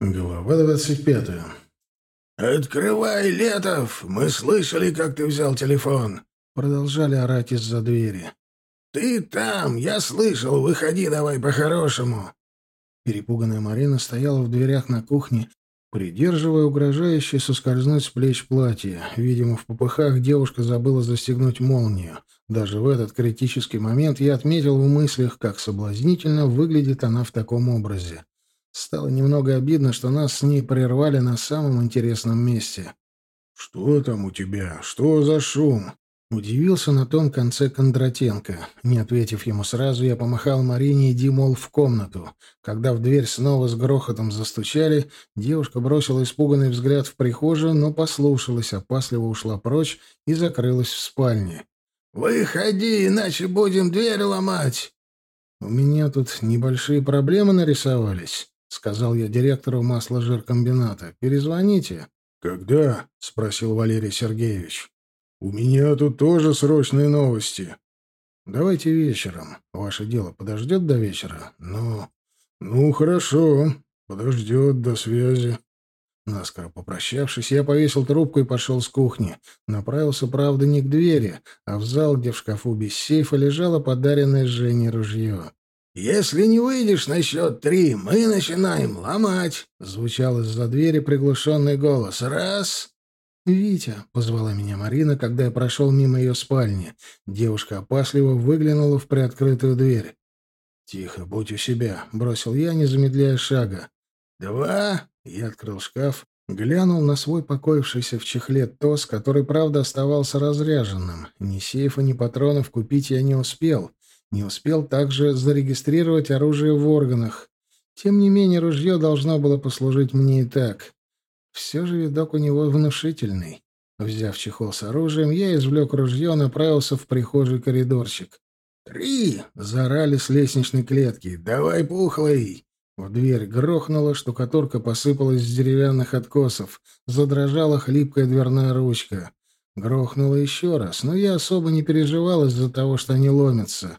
Глава двадцать пятая. «Открывай, Летов! Мы слышали, как ты взял телефон!» Продолжали орать из-за двери. «Ты там! Я слышал! Выходи давай по-хорошему!» Перепуганная Марина стояла в дверях на кухне, придерживая угрожающее соскользнуть с плеч платье. Видимо, в попыхах девушка забыла застегнуть молнию. Даже в этот критический момент я отметил в мыслях, как соблазнительно выглядит она в таком образе. Стало немного обидно, что нас с ней прервали на самом интересном месте. «Что там у тебя? Что за шум?» Удивился на том конце Кондратенко. Не ответив ему сразу, я помахал Марине иди, мол, в комнату. Когда в дверь снова с грохотом застучали, девушка бросила испуганный взгляд в прихожую, но послушалась, опасливо ушла прочь и закрылась в спальне. «Выходи, иначе будем дверь ломать!» «У меня тут небольшие проблемы нарисовались», — сказал я директору масложиркомбината. «Перезвоните». «Когда?» — спросил Валерий Сергеевич. «У меня тут тоже срочные новости». «Давайте вечером. Ваше дело подождет до вечера?» «Ну, ну, хорошо. Подождет до связи». Наскоро попрощавшись, я повесил трубку и пошел с кухни. Направился, правда, не к двери, а в зал, где в шкафу без сейфа лежало подаренное Жене ружье. «Если не выйдешь на счет три, мы начинаем ломать!» — звучал из-за двери приглушенный голос. «Раз!» «Витя!» — позвала меня Марина, когда я прошел мимо ее спальни. Девушка опасливо выглянула в приоткрытую дверь. «Тихо, будь у себя!» — бросил я, не замедляя шага. «Два!» — я открыл шкаф, глянул на свой покоившийся в чехле ТОС, который, правда, оставался разряженным. Ни сейфа, ни патронов купить я не успел. Не успел также зарегистрировать оружие в органах. Тем не менее, ружье должно было послужить мне и так. Все же видок у него внушительный. Взяв чехол с оружием, я извлек ружье, направился в прихожий коридорчик. «Три!» — заорали с лестничной клетки. «Давай, пухлый!» В дверь грохнула, штукатурка посыпалась с деревянных откосов. Задрожала хлипкая дверная ручка. Грохнула еще раз, но я особо не переживал из-за того, что они ломятся.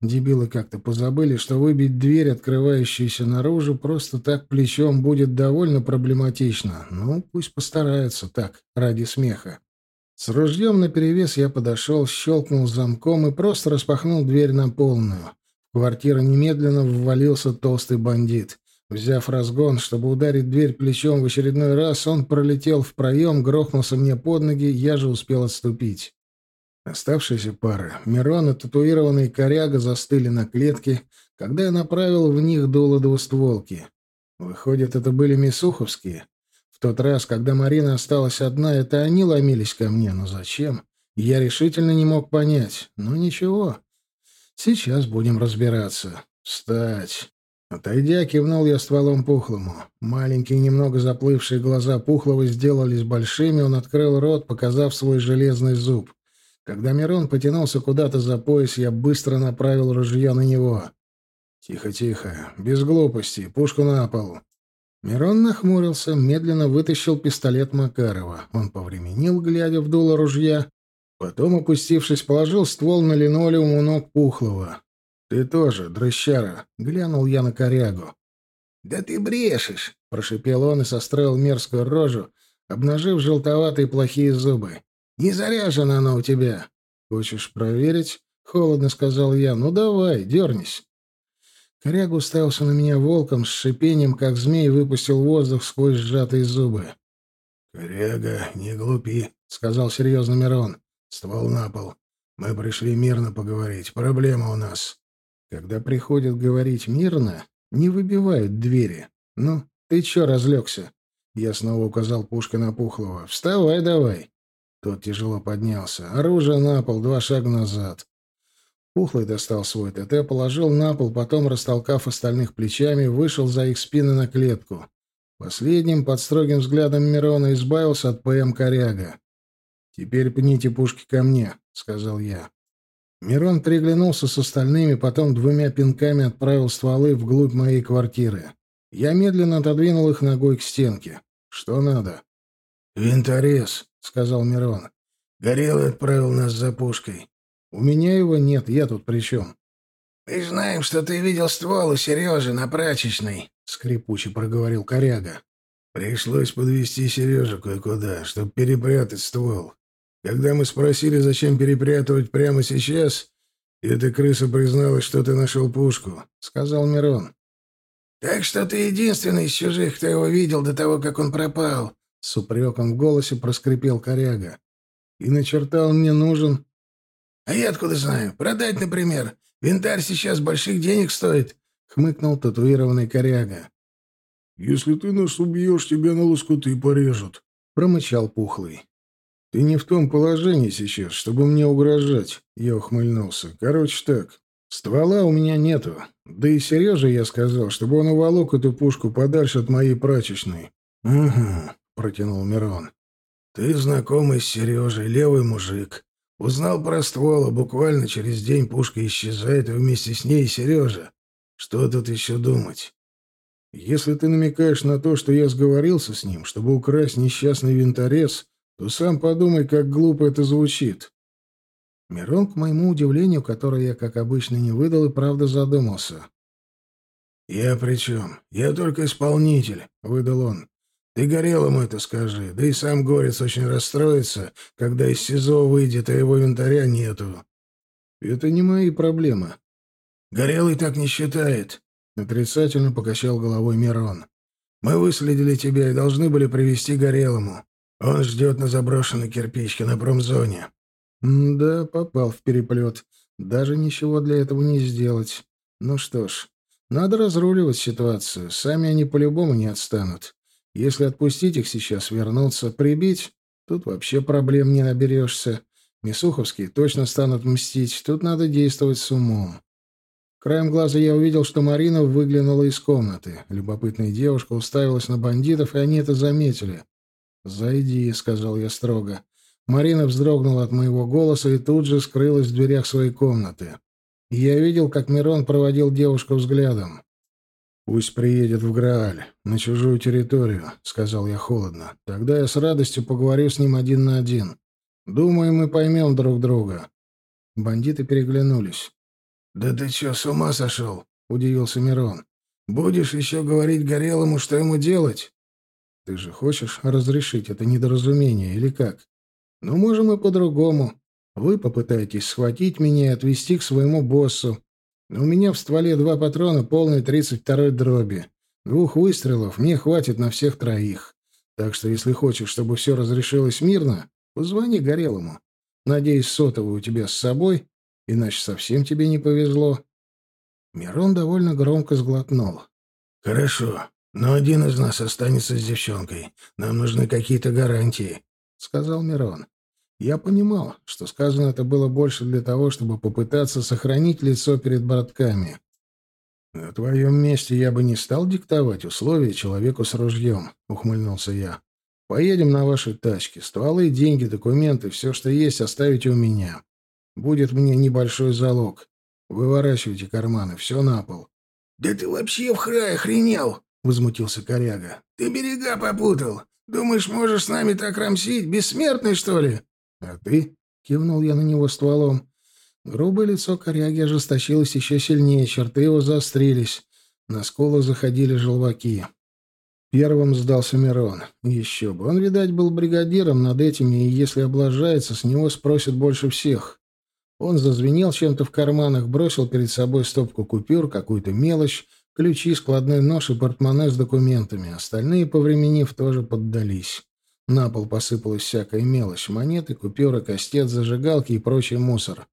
Дебилы как-то позабыли, что выбить дверь, открывающуюся наружу, просто так плечом будет довольно проблематично. Ну, пусть постараются так, ради смеха. С ружьем наперевес я подошел, щелкнул замком и просто распахнул дверь на полную. В квартиру немедленно ввалился толстый бандит. Взяв разгон, чтобы ударить дверь плечом в очередной раз, он пролетел в проем, грохнулся мне под ноги, я же успел отступить. Оставшиеся пары, Мирон и татуированный коряга застыли на клетке, когда я направил в них дуло двустволки. Выходит, это были Мисуховские. В тот раз, когда Марина осталась одна, это они ломились ко мне, но зачем? Я решительно не мог понять. Ну ничего, сейчас будем разбираться. Встать. Отойдя, кивнул я стволом Пухлому. Маленькие, немного заплывшие глаза Пухлого сделались большими, он открыл рот, показав свой железный зуб. Когда Мирон потянулся куда-то за пояс, я быстро направил ружье на него. «Тихо, тихо, без глупостей, пушку на пол». Мирон нахмурился, медленно вытащил пистолет Макарова. Он повременил, глядя в дуло ружья, потом, опустившись, положил ствол на линолеум у ног Пухлого. «Ты тоже, дрыщара!» — глянул я на корягу. «Да ты брешешь!» — прошипел он и состроил мерзкую рожу, обнажив желтоватые плохие зубы. Не заряжена она у тебя. Хочешь проверить? Холодно сказал я. Ну давай, дернись. Коряга уставился на меня волком с шипением, как змей выпустил воздух сквозь сжатые зубы. «Коряга, не глупи», — сказал серьезно Мирон. «Ствол на пол. Мы пришли мирно поговорить. Проблема у нас». Когда приходят говорить мирно, не выбивают двери. Ну, ты чё разлегся? Я снова указал пушкой на Пухлого. «Вставай давай». Тот тяжело поднялся. Оружие на пол, два шага назад. Пухлый достал свой ТТ, положил на пол, потом, растолкав остальных плечами, вышел за их спины на клетку. Последним, под строгим взглядом Мирона, избавился от ПМ «Коряга». «Теперь пните пушки ко мне», — сказал я. Мирон приглянулся с остальными, потом двумя пинками отправил стволы вглубь моей квартиры. Я медленно отодвинул их ногой к стенке. «Что надо?» «Винторез», — сказал Мирон. «Горелый отправил нас за пушкой». «У меня его нет, я тут при чем?» Мы знаем, что ты видел ствол у Сережи на прачечной», — скрипуче проговорил коряга. «Пришлось подвести Сережу кое-куда, чтобы перепрятать ствол. Когда мы спросили, зачем перепрятывать прямо сейчас, эта крыса призналась, что ты нашел пушку», — сказал Мирон. «Так что ты единственный из чужих, кто его видел до того, как он пропал», — с упреком в голосе проскрипел коряга. «И начертал мне нужен...» «А я откуда знаю? Продать, например. Винтарь сейчас больших денег стоит», — хмыкнул татуированный коряга. «Если ты нас убьешь, тебя на лоскуты порежут», — промычал Пухлый. «Ты не в том положении сейчас, чтобы мне угрожать», — я ухмыльнулся. «Короче так, ствола у меня нету. Да и Сереже я сказал, чтобы он уволок эту пушку подальше от моей прачечной». «Угу», — протянул Мирон. «Ты знакомый с Сережей, левый мужик. Узнал про ствол, а буквально через день пушка исчезает, и вместе с ней Сережа. Что тут еще думать?» «Если ты намекаешь на то, что я сговорился с ним, чтобы украсть несчастный винторез, то сам подумай, как глупо это звучит. Мирон, к моему удивлению, которое я, как обычно, не выдал, и правда задумался. «Я при чем? Я только исполнитель», — выдал он. «Ты Горелому это скажи, да и сам Горец очень расстроится, когда из СИЗО выйдет, а его винтаря нету». «Это не мои проблемы». «Горелый так не считает», — отрицательно покачал головой Мирон. «Мы выследили тебя и должны были привести Горелому. Он ждет на заброшенной кирпичке на промзоне. да, попал в переплет. Даже ничего для этого не сделать. Ну что ж, надо разруливать ситуацию. Сами они по-любому не отстанут. Если отпустить их сейчас, вернуться, прибить, тут вообще проблем не наберешься. Мисуховские точно станут мстить. Тут надо действовать с умом. Краем глаза я увидел, что Марина выглянула из комнаты. Любопытная девушка уставилась на бандитов, и они это заметили. «Зайди», — сказал я строго. Марина вздрогнула от моего голоса и тут же скрылась в дверях своей комнаты. Я видел, как Мирон проводил девушку взглядом. «Пусть приедет в Грааль, на чужую территорию», — сказал я холодно. «Тогда я с радостью поговорю с ним один на один. Думаю, мы поймем друг друга». Бандиты переглянулись. «Да ты что, с ума сошел?» — удивился Мирон. «Будешь еще говорить Горелому, что ему делать?» Ты же хочешь разрешить это недоразумение или как? Ну, можем и по-другому. Вы попытаетесь схватить меня и отвезти к своему боссу. У меня в стволе два патрона, полные 32-й дроби. Двух выстрелов мне хватит на всех троих. Так что, если хочешь, чтобы все разрешилось мирно, позвони Горелому. Надеюсь, сотовый у тебя с собой, иначе совсем тебе не повезло. Мирон довольно громко сглотнул. «Хорошо. Но один из нас останется с девчонкой. Нам нужны какие-то гарантии», — сказал Мирон. Я понимал, что сказано это было больше для того, чтобы попытаться сохранить лицо перед братками. «На твоем месте я бы не стал диктовать условия человеку с ружьем», — ухмыльнулся я. «Поедем на вашей тачке. Стволы, деньги, документы, все, что есть, оставите у меня. Будет мне небольшой залог. Выворачивайте карманы, все на пол». «Да ты вообще в храй охренел!» — возмутился коряга. «Ты берега попутал. Думаешь, можешь с нами так рамсить? Бессмертный, что ли?» «А ты?» — кивнул я на него стволом. Грубое лицо коряги ожесточилось еще сильнее, черты его заострились. На скулу заходили желваки. Первым сдался Мирон. Еще бы. Он, видать, был бригадиром над этими, и если облажается, с него спросят больше всех. Он зазвенел чем-то в карманах, бросил перед собой стопку купюр, какую-то мелочь, Ключи, складной нож и портмоне с документами. Остальные, повременив, тоже поддались. На пол посыпалась всякая мелочь. Монеты, купюры, кастет, зажигалки и прочий мусор.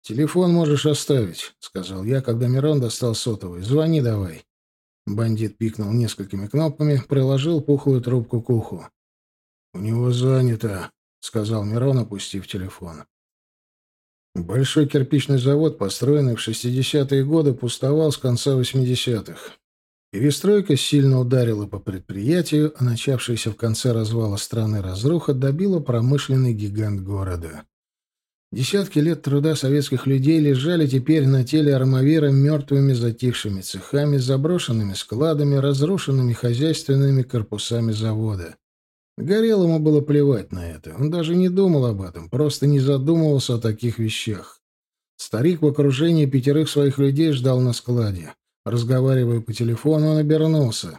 «Телефон можешь оставить», — сказал я, когда Мирон достал сотовый. «Звони давай». Бандит пикнул несколькими кнопками, приложил пухлую трубку к уху. «У него занято», — сказал Мирон, опустив телефон. Большой кирпичный завод, построенный в 60-е годы, пустовал с конца 80-х. Перестройка сильно ударила по предприятию, а начавшаяся в конце развала страны разруха добила промышленный гигант города. Десятки лет труда советских людей лежали теперь на теле армавира мертвыми затихшими цехами, заброшенными складами, разрушенными хозяйственными корпусами завода. Горелому было плевать на это. Он даже не думал об этом, просто не задумывался о таких вещах. Старик в окружении пятерых своих людей ждал на складе. Разговаривая по телефону, он обернулся.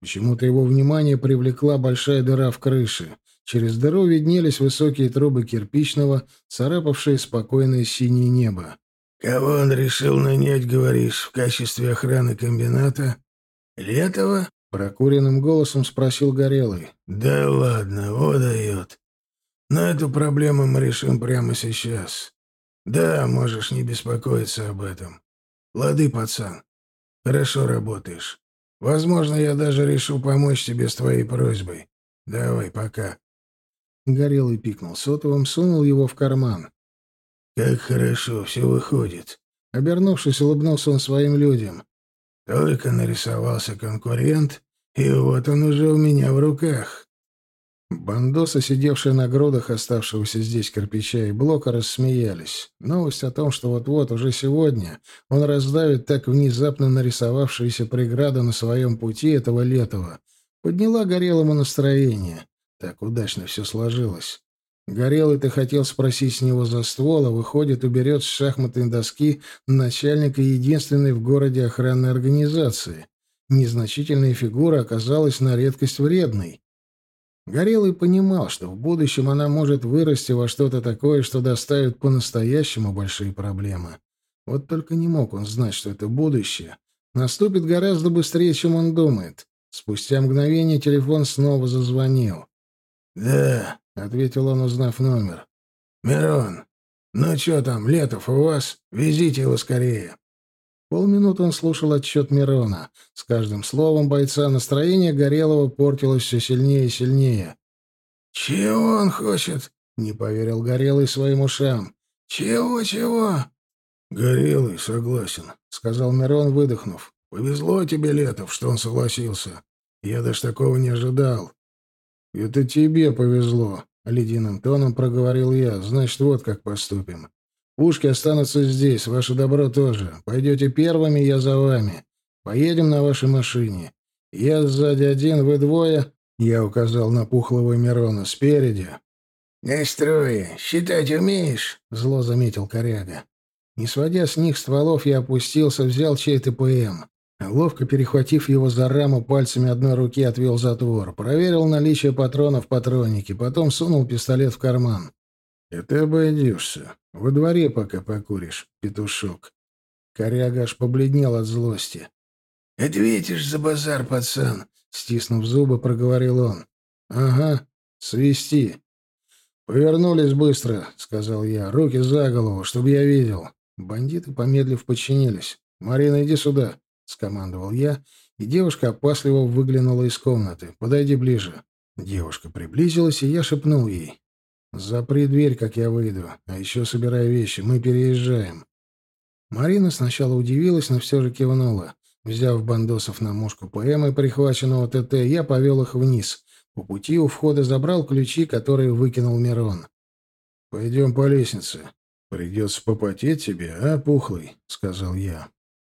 Почему-то его внимание привлекла большая дыра в крыше. Через дыру виднелись высокие трубы кирпичного, царапавшие спокойное синее небо. «Кого он решил нанять, говоришь, в качестве охраны комбината? Летова?» — прокуренным голосом спросил Горелый. «Да ладно, вот дает. Но эту проблему мы решим прямо сейчас. Да, можешь не беспокоиться об этом. Лады, пацан. Хорошо работаешь. Возможно, я даже решу помочь тебе с твоей просьбой. Давай, пока». Горелый пикнул сотовым, сунул его в карман. «Как хорошо все выходит». Обернувшись, улыбнулся он своим людям. «Только нарисовался конкурент, и вот он уже у меня в руках». Бандосы, сидевшие на грудах оставшегося здесь кирпича и блока, рассмеялись. Новость о том, что вот-вот, уже сегодня, он раздавит так внезапно нарисовавшуюся преграду на своем пути этого летого, подняла горелому настроение. Так удачно все сложилось. Горелый-то хотел спросить с него за ствол, а выходит, уберет с шахматной доски начальника единственной в городе охранной организации. Незначительная фигура оказалась на редкость вредной. Горелый понимал, что в будущем она может вырасти во что-то такое, что доставит по-настоящему большие проблемы. Вот только не мог он знать, что это будущее наступит гораздо быстрее, чем он думает. Спустя мгновение телефон снова зазвонил. «Да», — ответил он, узнав номер. «Мирон, ну что там, Летов у вас? Везите его скорее». Полминуты он слушал отчет Мирона. С каждым словом бойца настроение Горелого портилось все сильнее и сильнее. «Чего он хочет?» — не поверил Горелый своим ушам. «Чего-чего?» «Горелый, согласен», — сказал Мирон, выдохнув. «Повезло тебе, Летов, что он согласился. Я даже такого не ожидал». «Это тебе повезло», — ледяным тоном проговорил я. «Значит, вот как поступим. Пушки останутся здесь, ваше добро тоже. Пойдете первыми, я за вами. Поедем на вашей машине. Я сзади один, вы двое. Я указал на пухлого Мирона. Спереди. «Настрой, считать умеешь?» — зло заметил коряга. Не сводя с них стволов, я опустился, взял чей-то ПМ. Ловко перехватив его за раму, пальцами одной руки отвел затвор. Проверил наличие патронов в патроннике, потом сунул пистолет в карман. «Это обойдешься. Во дворе пока покуришь, петушок». Коряга аж побледнел от злости. «Ответишь за базар, пацан», — стиснув зубы, проговорил он. «Ага, свисти». «Повернулись быстро», — сказал я. «Руки за голову, чтобы я видел». Бандиты, помедлив, подчинились. «Марина, иди сюда», — скомандовал я, и девушка опасливо выглянула из комнаты. «Подойди ближе». Девушка приблизилась, и я шепнул ей. «Запри дверь, как я выйду. А еще собирай вещи. Мы переезжаем». Марина сначала удивилась, но все же кивнула. Взяв бандосов на мушку ПМ и прихваченного ТТ, я повел их вниз. По пути у входа забрал ключи, которые выкинул Мирон. «Пойдем по лестнице. Придется попотеть тебе, а, Пухлый?» — сказал я.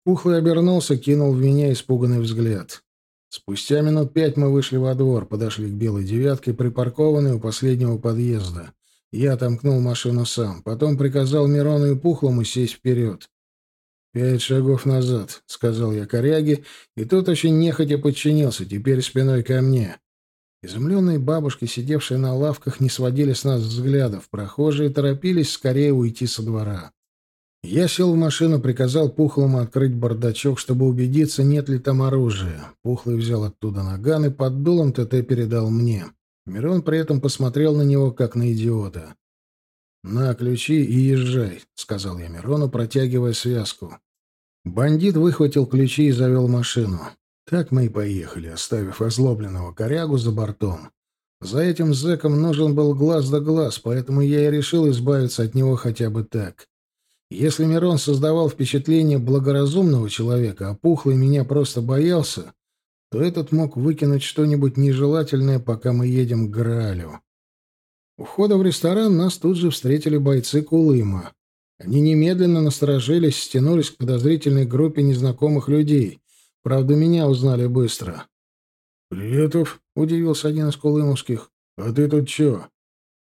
Пухлый обернулся, кинул в меня испуганный взгляд. Спустя минут пять мы вышли во двор, подошли к белой девятке, припаркованной у последнего подъезда. Я отомкнул машину сам, потом приказал Мирону и Пухлому сесть вперед. «Пять шагов назад», — сказал я коряге, и тот очень нехотя подчинился, теперь спиной ко мне. Изумленные бабушки, сидевшие на лавках, не сводили с нас взглядов, прохожие торопились скорее уйти со двора. Я сел в машину, приказал Пухлому открыть бардачок, чтобы убедиться, нет ли там оружия. Пухлый взял оттуда наган и под дулом ТТ передал мне. Мирон при этом посмотрел на него, как на идиота. «На ключи и езжай», — сказал я Мирону, протягивая связку. Бандит выхватил ключи и завел машину. Так мы и поехали, оставив озлобленного корягу за бортом. За этим зэком нужен был глаз да глаз, поэтому я и решил избавиться от него хотя бы так. Если Мирон создавал впечатление благоразумного человека, а Пухлый меня просто боялся, то этот мог выкинуть что-нибудь нежелательное, пока мы едем к Граалю. У входа в ресторан нас тут же встретили бойцы Кулыма. Они немедленно насторожились, стянулись к подозрительной группе незнакомых людей. Правда, меня узнали быстро. «Приветов», — удивился один из кулымовских. «А ты тут чё?»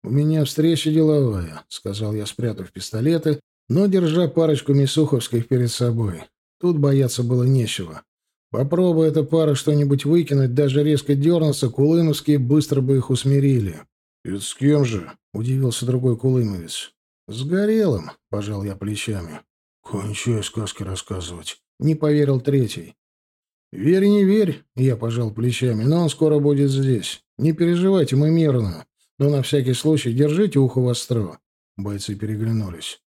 «У меня встреча деловая», — сказал я, спрятав пистолеты но держа парочку Мисуховских перед собой. Тут бояться было нечего. Попробуй эта пара что-нибудь выкинуть, даже резко дернуться, кулымовские быстро бы их усмирили. — Это с кем же? — удивился другой кулымовец. — С Горелым, — пожал я плечами. — Кончай сказки рассказывать. Не поверил третий. — Верь, не верь, — я пожал плечами, — но он скоро будет здесь. Не переживайте, мы мирно. Но на всякий случай держите ухо востро. Бойцы переглянулись. —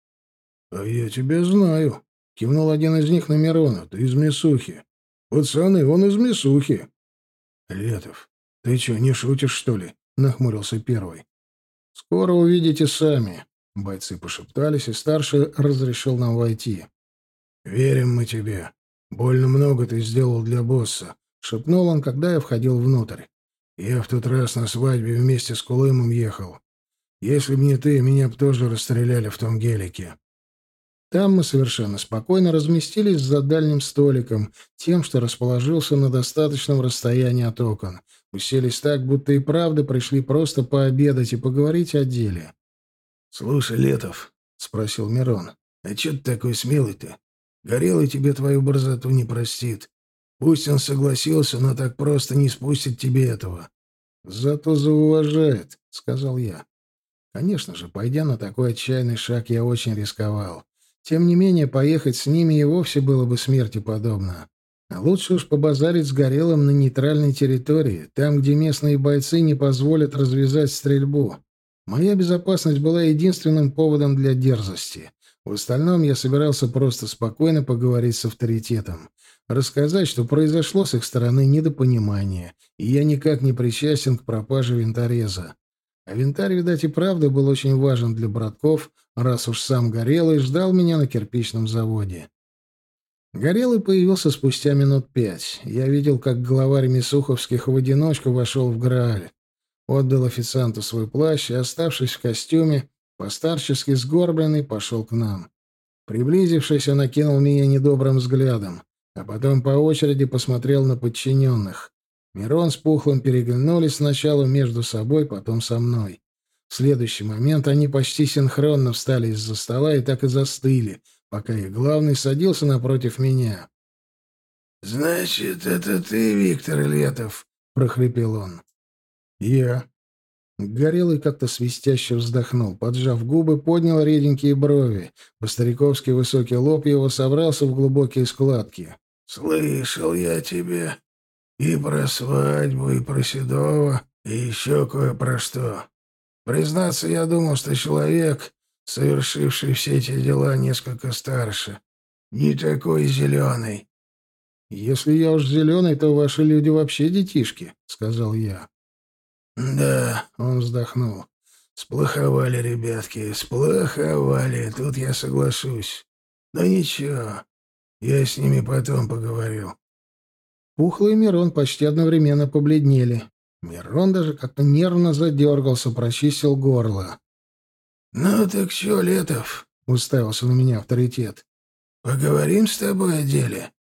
А я тебя знаю, — кивнул один из них на Мирона. — Ты из Мисухи. «Пацаны, он из Мисухи». «Летов, ты что, не шутишь, что ли?» — нахмурился первый. «Скоро увидите сами». Бойцы пошептались, и старший разрешил нам войти. «Верим мы тебе. Больно много ты сделал для босса», — шепнул он, когда я входил внутрь. «Я в тот раз на свадьбе вместе с Кулымом ехал. Если б не ты, меня б тоже расстреляли в том гелике». Там мы совершенно спокойно разместились за дальним столиком, тем, что расположился на достаточном расстоянии от окон. Уселись так, будто и правда пришли просто пообедать и поговорить о деле. — Слушай, Летов, — спросил Мирон, — а че ты такой смелый-то? Горелый тебе твою борзоту не простит. Пусть он согласился, но так просто не спустит тебе этого. — Зато зауважает, — сказал я. Конечно же, пойдя на такой отчаянный шаг, я очень рисковал. Тем не менее, поехать с ними и вовсе было бы смерти подобно. А лучше уж побазарить с Горелым на нейтральной территории, там, где местные бойцы не позволят развязать стрельбу. Моя безопасность была единственным поводом для дерзости. В остальном я собирался просто спокойно поговорить с авторитетом. Рассказать, что произошло с их стороны недопонимание, и я никак не причастен к пропаже винтореза. А винтарь, видать, и правда был очень важен для братков, раз уж сам Горелый ждал меня на кирпичном заводе. Горелый появился спустя минут пять. Я видел, как главарь Мисуховских в одиночку вошел в Грааль. Отдал официанту свой плащ и, оставшись в костюме, постарчески сгорбленный, пошел к нам. Приблизившись, он окинул меня недобрым взглядом, а потом по очереди посмотрел на подчиненных. Мирон с Пухлым переглянулись сначала между собой, потом со мной. В следующий момент они почти синхронно встали из-за стола и так и застыли, пока их главный садился напротив меня. «Значит, это ты, Виктор Летов?» — прохрипел он. «Я». Горелый как-то свистяще вздохнул, поджав губы, поднял реденькие брови. По-стариковски высокий лоб его собрался в глубокие складки. «Слышал я тебя. И про свадьбу, и про Седова, и еще кое про что. Признаться, я думал, что человек, совершивший все эти дела, несколько старше. Не такой зеленый. «Если я уж зеленый, то ваши люди вообще детишки», — сказал я. «Да», — он вздохнул. «Сплоховали, ребятки, сплоховали, тут я соглашусь. Но ничего, я с ними потом поговорю. Пухлый Мирон почти одновременно побледнели. Мирон даже как-то нервно задергался, прочистил горло. «Ну так что, Летов?» — уставился на меня авторитет. «Поговорим с тобой о деле?»